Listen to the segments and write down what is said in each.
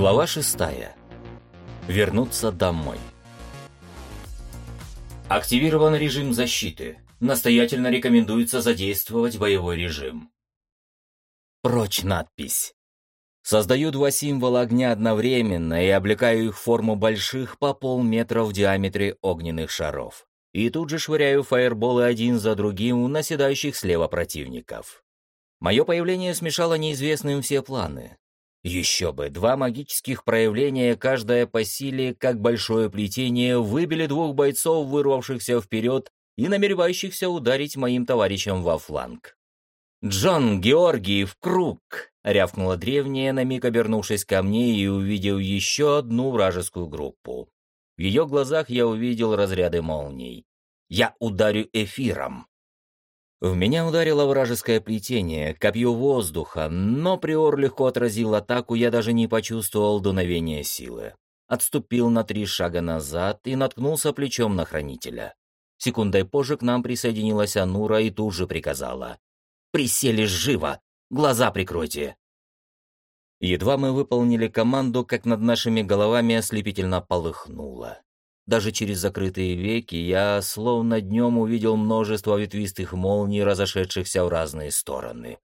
Глава шестая. Вернуться домой. Активирован режим защиты. Настоятельно рекомендуется задействовать боевой режим. Прочь надпись. Создаю два символа огня одновременно и облекаю их в форму больших по полметра в диаметре огненных шаров. И тут же швыряю фаерболы один за другим у наседающих слева противников. Мое появление смешало неизвестным все планы. Еще бы, два магических проявления, каждое по силе, как большое плетение, выбили двух бойцов, вырвавшихся вперед и намеревающихся ударить моим товарищам во фланг. «Джон, Георгий, в круг!» — рявкнула древняя, на миг обернувшись ко мне и увидел еще одну вражескую группу. В ее глазах я увидел разряды молний. «Я ударю эфиром!» В меня ударило вражеское плетение, копье воздуха, но Приор легко отразил атаку, я даже не почувствовал дуновения силы. Отступил на три шага назад и наткнулся плечом на хранителя. Секундой позже к нам присоединилась Анура и тут же приказала. «Присели живо! Глаза прикройте!» Едва мы выполнили команду, как над нашими головами ослепительно полыхнуло. Даже через закрытые веки я словно днем увидел множество ветвистых молний, разошедшихся в разные стороны.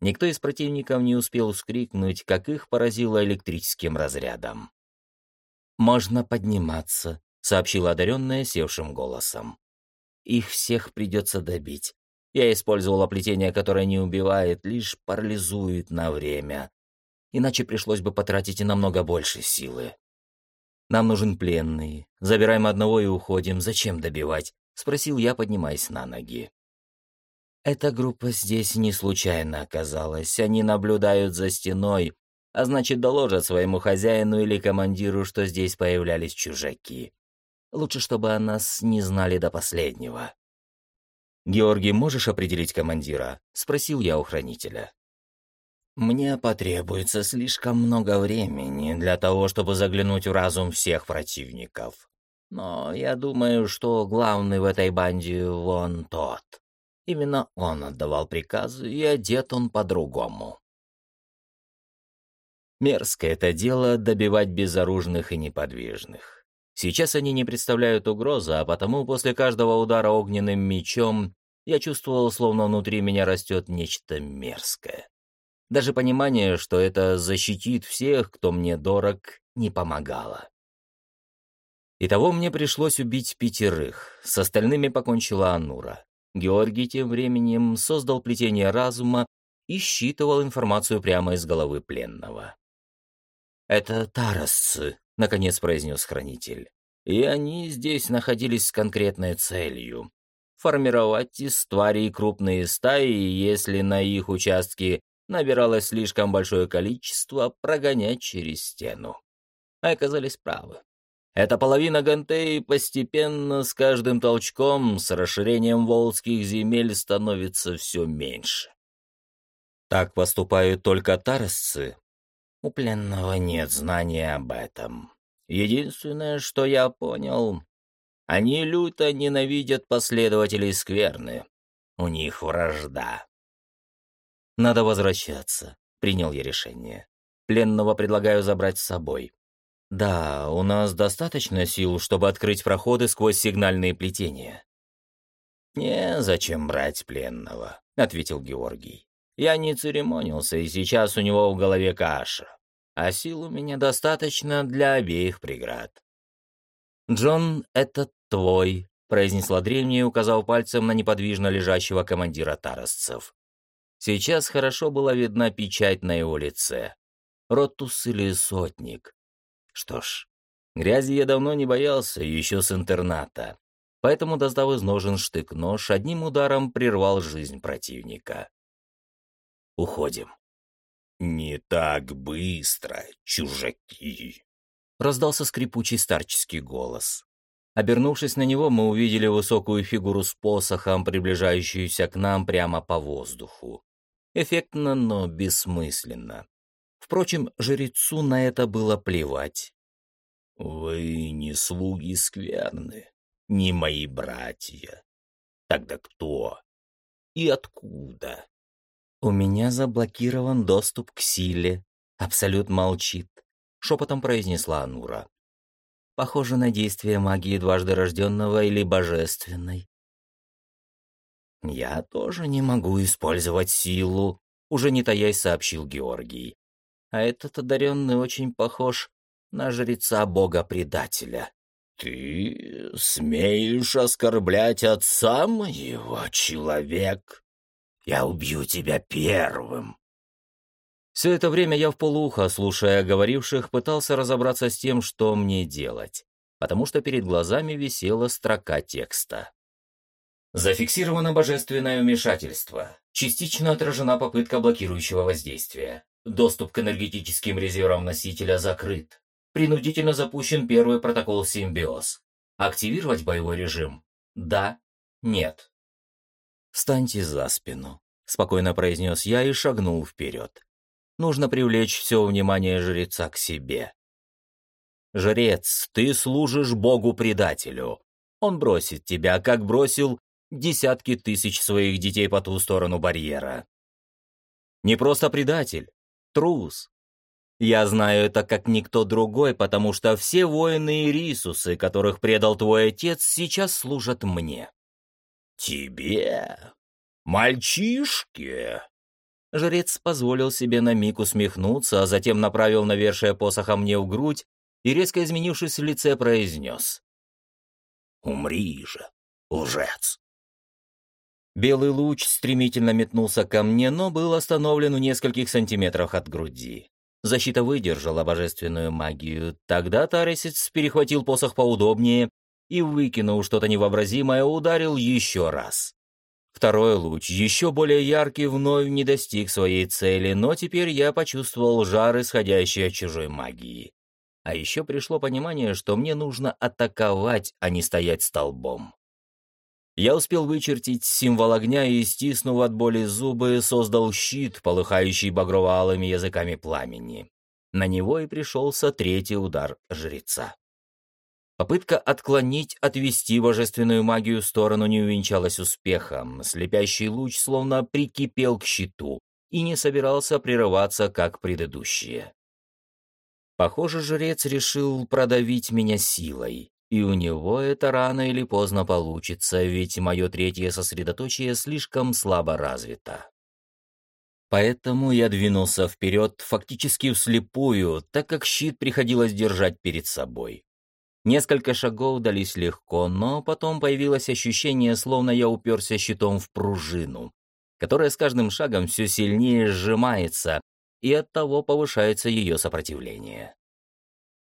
Никто из противников не успел вскрикнуть, как их поразило электрическим разрядом. «Можно подниматься», — сообщила одаренная севшим голосом. «Их всех придется добить. Я использовала плетение, которое не убивает, лишь парализует на время. Иначе пришлось бы потратить и намного больше силы». Нам нужен пленный. Забираем одного и уходим. Зачем добивать?» — спросил я, поднимаясь на ноги. Эта группа здесь не случайно оказалась. Они наблюдают за стеной, а значит, доложат своему хозяину или командиру, что здесь появлялись чужаки. Лучше, чтобы о нас не знали до последнего. «Георгий, можешь определить командира?» — спросил я у хранителя. Мне потребуется слишком много времени для того, чтобы заглянуть в разум всех противников. Но я думаю, что главный в этой банде вон тот. Именно он отдавал приказы, и одет он по-другому. Мерзкое это дело добивать безоружных и неподвижных. Сейчас они не представляют угрозы, а потому после каждого удара огненным мечом я чувствовал, словно внутри меня растет нечто мерзкое. Даже понимание, что это защитит всех, кто мне дорог, не помогало. Итого мне пришлось убить пятерых, с остальными покончила Анура. Георгий тем временем создал плетение разума и считывал информацию прямо из головы пленного. «Это тарасцы», — наконец произнес хранитель. «И они здесь находились с конкретной целью — формировать из тварей крупные стаи, если на их участке набиралось слишком большое количество, прогонять через стену. А оказались правы. Эта половина Гантеи постепенно, с каждым толчком, с расширением волжских земель становится все меньше. Так поступают только тарасцы. У пленного нет знания об этом. Единственное, что я понял, они люто ненавидят последователей скверны. У них вражда. Надо возвращаться. Принял я решение. Пленного предлагаю забрать с собой. Да, у нас достаточно сил, чтобы открыть проходы сквозь сигнальные плетения. «Не, зачем брать пленного», — ответил Георгий. «Я не церемонился, и сейчас у него в голове каша, а сил у меня достаточно для обеих преград». «Джон, это твой», — произнесла древняя, указав пальцем на неподвижно лежащего командира тарасцев. Сейчас хорошо была видна печать на его лице. Ротус или сотник. Что ж, грязи я давно не боялся, еще с интерната. Поэтому, достав из ножен штык-нож, одним ударом прервал жизнь противника. Уходим. «Не так быстро, чужаки!» Раздался скрипучий старческий голос. Обернувшись на него, мы увидели высокую фигуру с посохом, приближающуюся к нам прямо по воздуху. Эффектно, но бессмысленно. Впрочем, жрецу на это было плевать. «Вы не слуги скверны, не мои братья. Тогда кто и откуда?» «У меня заблокирован доступ к силе», — Абсолют молчит. шепотом произнесла Анура. «Похоже на действие магии дважды рожденного или божественной». «Я тоже не могу использовать силу», — уже не таясь сообщил Георгий. «А этот одаренный очень похож на жреца бога-предателя». «Ты смеешь оскорблять отца моего, человек? Я убью тебя первым!» Все это время я в полухо, слушая говоривших, пытался разобраться с тем, что мне делать, потому что перед глазами висела строка текста. Зафиксировано божественное вмешательство. Частично отражена попытка блокирующего воздействия. Доступ к энергетическим резервам носителя закрыт. Принудительно запущен первый протокол симбиоз. Активировать боевой режим? Да, нет. «Встаньте за спину», — спокойно произнес я и шагнул вперед. Нужно привлечь все внимание жреца к себе. «Жрец, ты служишь богу-предателю. Он бросит тебя, как бросил десятки тысяч своих детей по ту сторону барьера. Не просто предатель, трус, я знаю это как никто другой, потому что все воины Ирисусы, которых предал твой отец, сейчас служат мне. Тебе? Мальчишке? Жрец позволил себе на миг усмехнуться, а затем направил навершие посоха мне в грудь и, резко изменившись в лице, произнес. «Умри же, лжец!» Белый луч стремительно метнулся ко мне, но был остановлен в нескольких сантиметрах от груди. Защита выдержала божественную магию. Тогда Таресец перехватил посох поудобнее и, выкинув что-то невообразимое, ударил еще раз. Второй луч, еще более яркий, вновь не достиг своей цели, но теперь я почувствовал жар, исходящий от чужой магии. А еще пришло понимание, что мне нужно атаковать, а не стоять столбом. Я успел вычертить символ огня и, стиснув от боли зубы, создал щит, полыхающий багрово-алыми языками пламени. На него и пришелся третий удар жреца. Попытка отклонить, отвести божественную магию в сторону не увенчалась успехом. Слепящий луч словно прикипел к щиту и не собирался прерываться, как предыдущие. Похоже, жрец решил продавить меня силой. И у него это рано или поздно получится, ведь мое третье сосредоточие слишком слабо развито. Поэтому я двинулся вперед фактически вслепую, так как щит приходилось держать перед собой. Несколько шагов дались легко, но потом появилось ощущение, словно я уперся щитом в пружину, которая с каждым шагом все сильнее сжимается, и оттого повышается ее сопротивление.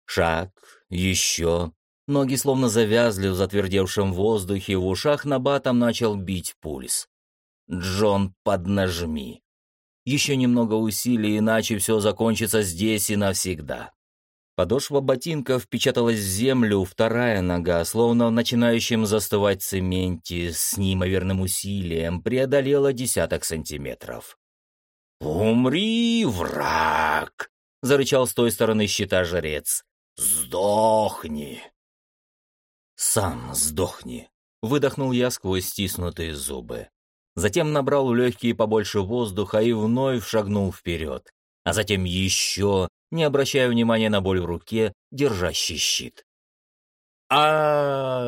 Шаг, еще, Ноги словно завязли в затвердевшем воздухе, в ушах на батом начал бить пульс. «Джон, поднажми!» Еще немного усилий, иначе все закончится здесь и навсегда. Подошва ботинка впечаталась в землю, вторая нога, словно в начинающем застывать цементе, с неимоверным усилием преодолела десяток сантиметров. «Умри, враг!» — зарычал с той стороны щита жрец. «Сдохни!» «Сам сдохни!» — выдохнул я сквозь стиснутые зубы. Затем набрал легкие побольше воздуха и вновь шагнул вперед, а затем еще, не обращая внимания на боль в руке, держащий щит. а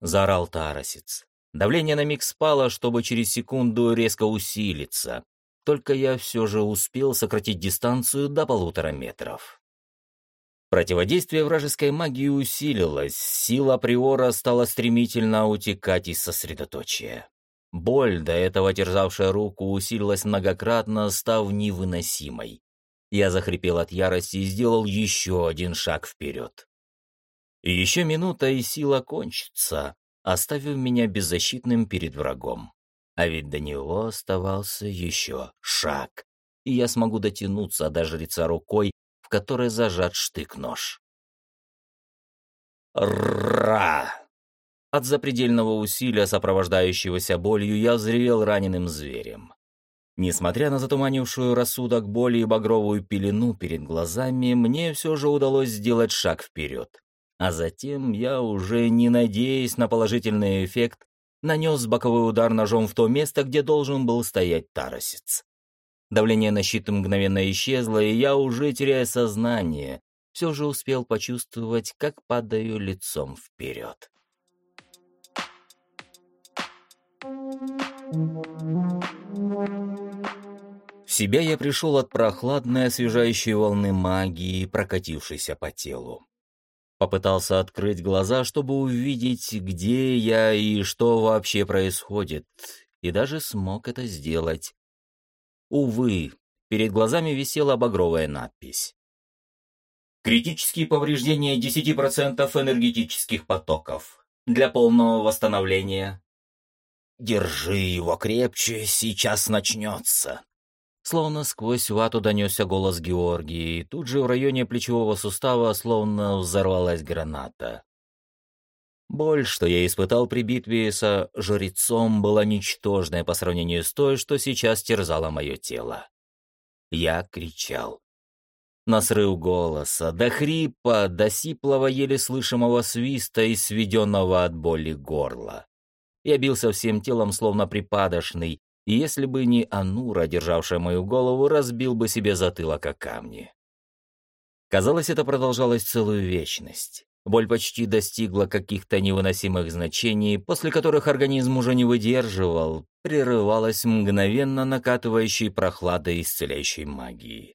заорал Тарасец. Давление на миг спало, чтобы через секунду резко усилиться. Только я все же успел сократить дистанцию до полутора метров. Противодействие вражеской магии усилилось, сила Приора стала стремительно утекать из сосредоточия. Боль, до этого терзавшая руку, усилилась многократно, став невыносимой. Я захрипел от ярости и сделал еще один шаг вперед. Еще минута, и сила кончится, оставив меня беззащитным перед врагом. А ведь до него оставался еще шаг, и я смогу дотянуться до жреца рукой, в которой зажат штык-нож. Ра! От запредельного усилия, сопровождающегося болью, я взревел раненым зверем. Несмотря на затуманившую рассудок боли и багровую пелену перед глазами, мне все же удалось сделать шаг вперед. А затем я, уже не надеясь на положительный эффект, нанес боковой удар ножом в то место, где должен был стоять таросец. Давление на щит мгновенно исчезло, и я, уже теряя сознание, все же успел почувствовать, как падаю лицом вперед. В себя я пришел от прохладной освежающей волны магии, прокатившейся по телу. Попытался открыть глаза, чтобы увидеть, где я и что вообще происходит, и даже смог это сделать. Увы, перед глазами висела багровая надпись. Критические повреждения 10% энергетических потоков. Для полного восстановления. «Держи его крепче, сейчас начнется», Словно сквозь вату донесся голос Георгии, и тут же в районе плечевого сустава словно взорвалась граната. Боль, что я испытал при битве со жрецом, была ничтожная по сравнению с той, что сейчас терзало мое тело. Я кричал. На срыв голоса, до хрипа, до сиплого еле слышимого свиста и сведенного от боли горла. Я бился всем телом, словно припадочный, и если бы не Анура, державшая мою голову, разбил бы себе затылок о камни. Казалось, это продолжалось целую вечность. Боль почти достигла каких-то невыносимых значений, после которых организм уже не выдерживал, прерывалась мгновенно накатывающей прохладой исцеляющей магии.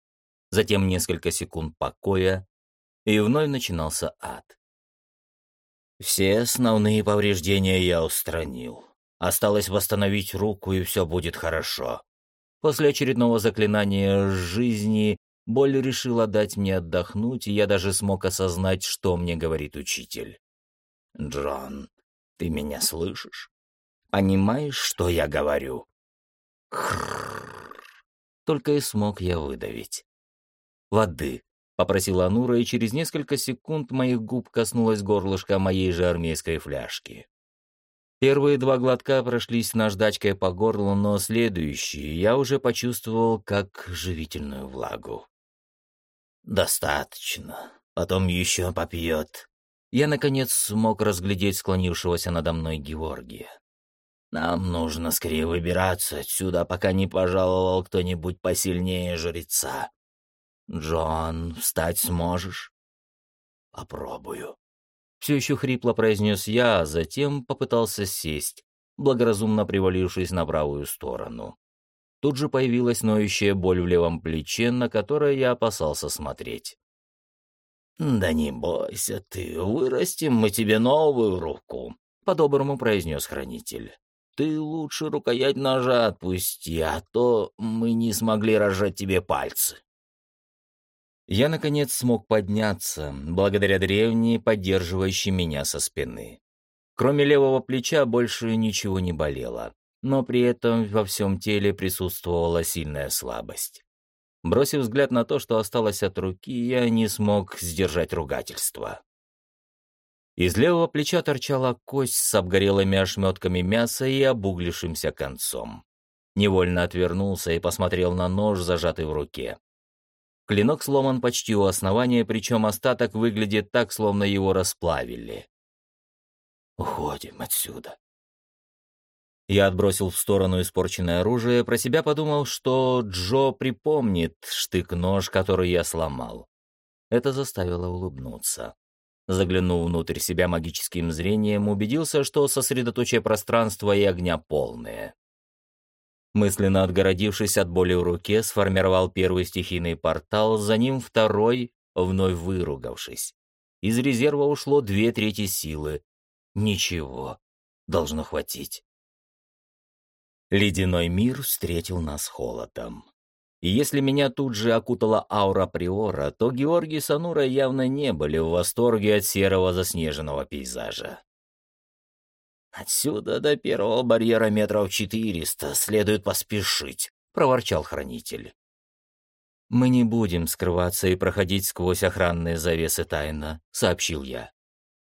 Затем несколько секунд покоя, и вновь начинался ад. Все основные повреждения я устранил. Осталось восстановить руку, и все будет хорошо. После очередного заклинания жизни боль решила дать мне отдохнуть, и я даже смог осознать, что мне говорит учитель. «Джон, ты меня слышишь? Понимаешь, что я говорю?» Только и смог я выдавить. «Воды», — попросила Анура, и через несколько секунд моих губ коснулась горлышка моей же армейской фляжки. Первые два глотка прошлись наждачкой по горлу, но следующие я уже почувствовал как живительную влагу. «Достаточно. Потом еще попьет». Я, наконец, смог разглядеть склонившегося надо мной Георгия. «Нам нужно скорее выбираться отсюда, пока не пожаловал кто-нибудь посильнее жреца. Джон, встать сможешь?» «Попробую» все еще хрипло произнес я, а затем попытался сесть, благоразумно привалившись на правую сторону. Тут же появилась ноющая боль в левом плече, на которое я опасался смотреть. «Да не бойся ты, вырастим мы тебе новую руку», — по-доброму произнес хранитель. «Ты лучше рукоять ножа отпусти, а то мы не смогли разжать тебе пальцы». Я, наконец, смог подняться, благодаря древней, поддерживающей меня со спины. Кроме левого плеча больше ничего не болело, но при этом во всем теле присутствовала сильная слабость. Бросив взгляд на то, что осталось от руки, я не смог сдержать ругательство. Из левого плеча торчала кость с обгорелыми ошметками мяса и обуглившимся концом. Невольно отвернулся и посмотрел на нож, зажатый в руке. Клинок сломан почти у основания, причем остаток выглядит так, словно его расплавили. «Уходим отсюда». Я отбросил в сторону испорченное оружие, про себя подумал, что Джо припомнит штык-нож, который я сломал. Это заставило улыбнуться. Заглянув внутрь себя магическим зрением, убедился, что сосредоточие пространства и огня полное. Мысленно отгородившись от боли в руке, сформировал первый стихийный портал, за ним второй, вновь выругавшись. Из резерва ушло две трети силы. Ничего, должно хватить. Ледяной мир встретил нас холодом. И если меня тут же окутала аура Приора, то Георгий с Анурой явно не были в восторге от серого заснеженного пейзажа. «Отсюда до первого барьера метров четыреста, следует поспешить», — проворчал хранитель. «Мы не будем скрываться и проходить сквозь охранные завесы тайно», — сообщил я.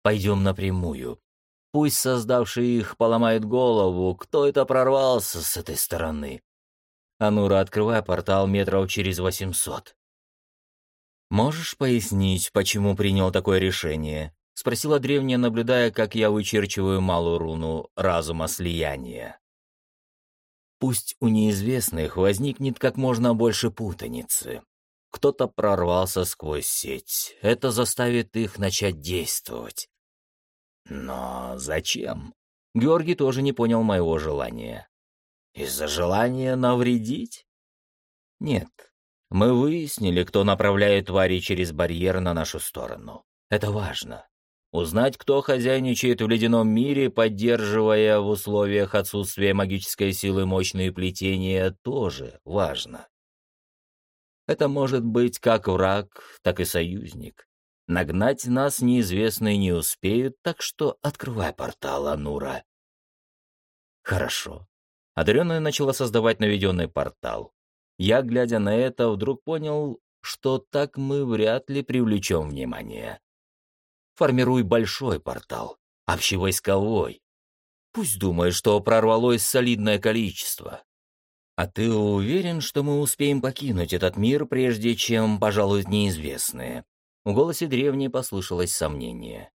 «Пойдем напрямую. Пусть создавший их поломает голову, кто это прорвался с этой стороны. Анура, открывай портал метров через восемьсот». «Можешь пояснить, почему принял такое решение?» — спросила древняя, наблюдая, как я вычерчиваю малую руну разума слияния. Пусть у неизвестных возникнет как можно больше путаницы. кто-то прорвался сквозь сеть. Это заставит их начать действовать. Но зачем? Георгий тоже не понял моего желания. Из-за желания навредить? Нет. Мы выяснили, кто направляет твари через барьер на нашу сторону. Это важно. Узнать, кто хозяйничает в ледяном мире, поддерживая в условиях отсутствия магической силы мощные плетения, тоже важно. Это может быть как враг, так и союзник. Нагнать нас неизвестные не успеют, так что открывай портал, Анура. Хорошо. Одаренная начала создавать наведенный портал. Я, глядя на это, вдруг понял, что так мы вряд ли привлечем внимание. Формируй большой портал, общевойсковой. Пусть думает, что прорвалось солидное количество. А ты уверен, что мы успеем покинуть этот мир, прежде чем пожалуют неизвестные? В голосе древней послышалось сомнение.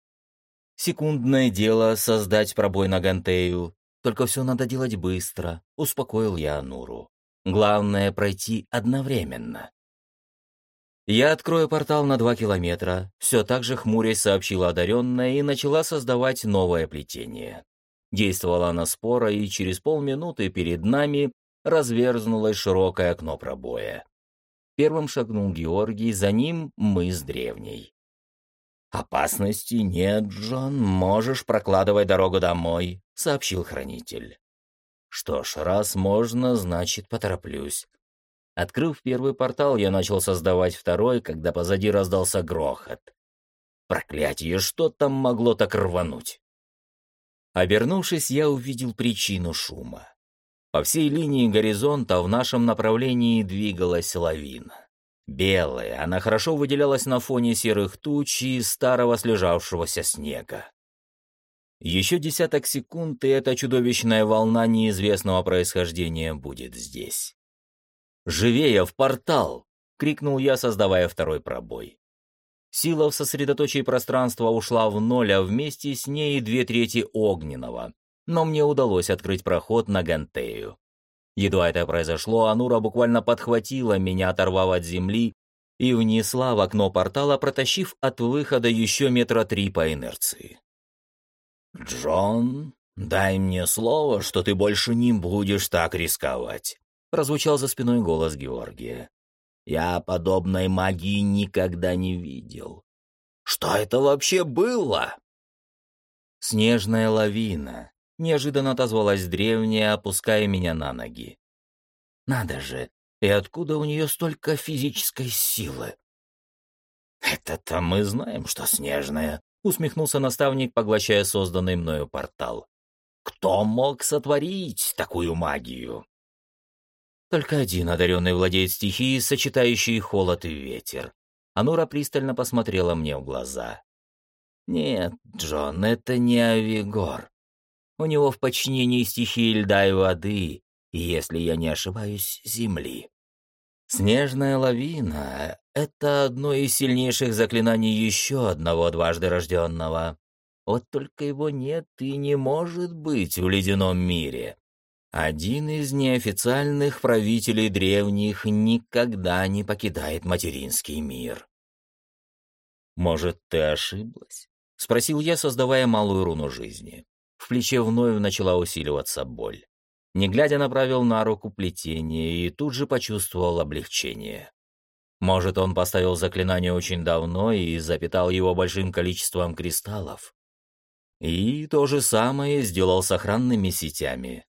Секундное дело создать пробой на Гантею. Только все надо делать быстро, успокоил я Ануру. Главное — пройти одновременно. «Я открою портал на два километра», — все так же хмурясь сообщила одаренная и начала создавать новое плетение. Действовала она спора, и через полминуты перед нами разверзнулось широкое окно пробоя. Первым шагнул Георгий, за ним мы с древней. «Опасности нет, Джон, можешь прокладывать дорогу домой», — сообщил хранитель. «Что ж, раз можно, значит, потороплюсь. Открыв первый портал, я начал создавать второй, когда позади раздался грохот. Проклятие, что там могло так рвануть? Обернувшись, я увидел причину шума. По всей линии горизонта в нашем направлении двигалась лавина. Белая, она хорошо выделялась на фоне серых туч и старого слежавшегося снега. Еще десяток секунд, и эта чудовищная волна неизвестного происхождения будет здесь. «Живее, в портал!» — крикнул я, создавая второй пробой. Сила в сосредоточии пространства ушла в ноль, а вместе с ней две трети огненного. Но мне удалось открыть проход на Гантею. Едва это произошло, Анура буквально подхватила меня, оторвав от земли, и внесла в окно портала, протащив от выхода еще метра три по инерции. «Джон, дай мне слово, что ты больше не будешь так рисковать прозвучал за спиной голос Георгия. «Я подобной магии никогда не видел. Что это вообще было?» «Снежная лавина», — неожиданно отозвалась древняя, опуская меня на ноги. «Надо же, и откуда у нее столько физической силы?» «Это-то мы знаем, что снежная», — усмехнулся наставник, поглощая созданный мною портал. «Кто мог сотворить такую магию?» Только один одаренный владеет стихией, сочетающей холод и ветер. Анура пристально посмотрела мне в глаза. «Нет, Джон, это не Авигор. У него в подчинении стихии льда и воды, и, если я не ошибаюсь, земли. Снежная лавина — это одно из сильнейших заклинаний еще одного дважды рожденного. Вот только его нет и не может быть в ледяном мире. Один из неофициальных правителей древних никогда не покидает материнский мир. «Может, ты ошиблась?» — спросил я, создавая малую руну жизни. В плече вновь начала усиливаться боль. Не глядя, направил на руку плетение и тут же почувствовал облегчение. Может, он поставил заклинание очень давно и запитал его большим количеством кристаллов. И то же самое сделал с охранными сетями.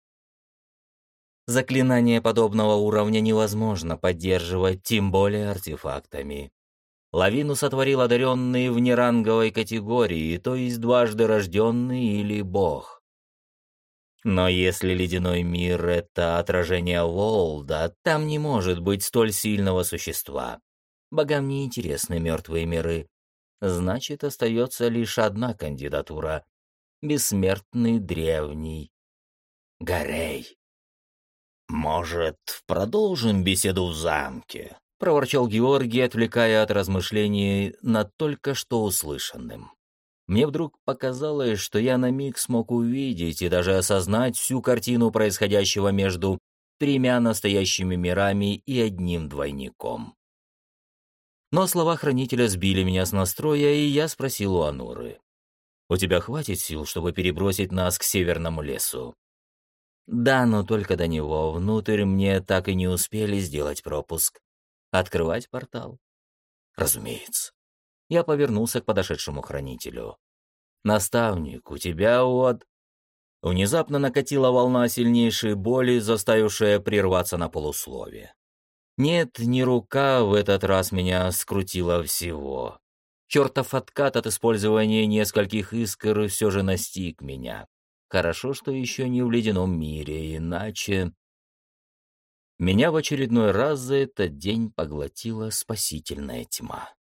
Заклинание подобного уровня невозможно поддерживать, тем более артефактами. Лавину сотворил одаренный в неранговой категории, то есть дважды рожденный или бог. Но если ледяной мир — это отражение Волда, там не может быть столь сильного существа. Богам не интересны мертвые миры. Значит, остается лишь одна кандидатура — бессмертный древний Горей. «Может, продолжим беседу в замке?» — проворчал Георгий, отвлекая от размышлений над только что услышанным. Мне вдруг показалось, что я на миг смог увидеть и даже осознать всю картину происходящего между тремя настоящими мирами и одним двойником. Но слова хранителя сбили меня с настроя, и я спросил у Ануры. «У тебя хватит сил, чтобы перебросить нас к северному лесу?» «Да, но только до него. Внутрь мне так и не успели сделать пропуск. Открывать портал?» «Разумеется». Я повернулся к подошедшему хранителю. «Наставник, у тебя от...» Внезапно накатила волна сильнейшей боли, заставившая прерваться на полусловие. Нет, не рука в этот раз меня скрутила всего. Чертов откат от использования нескольких искр все же настиг меня. Хорошо, что еще не в ледяном мире, иначе... Меня в очередной раз за этот день поглотила спасительная тьма.